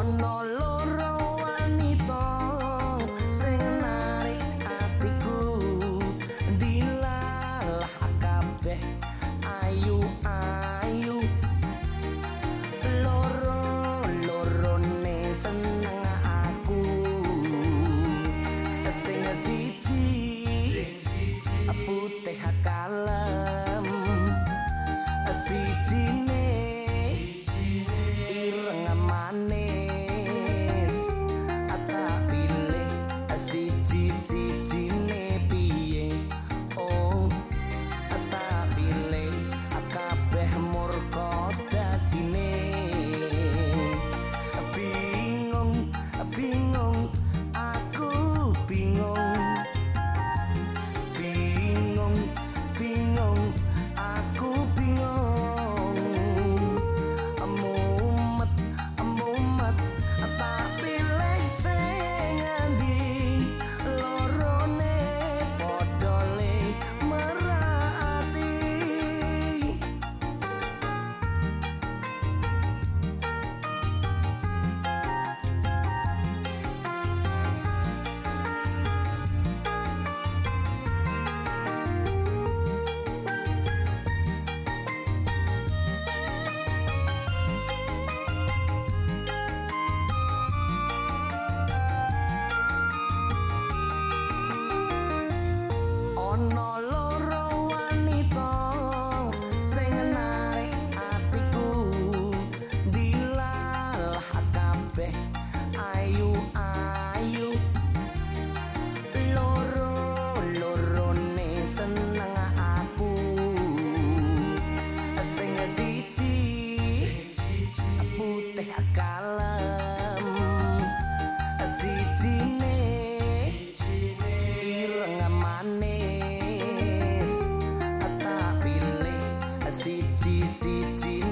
Ono loro wanita sing narik atiku dilalah kabeh ayu ayu loro lorone seneng aku sing siji. Putih kalah. siji. Putih kalem. Siji ireng manis. Tak pilih siji sijine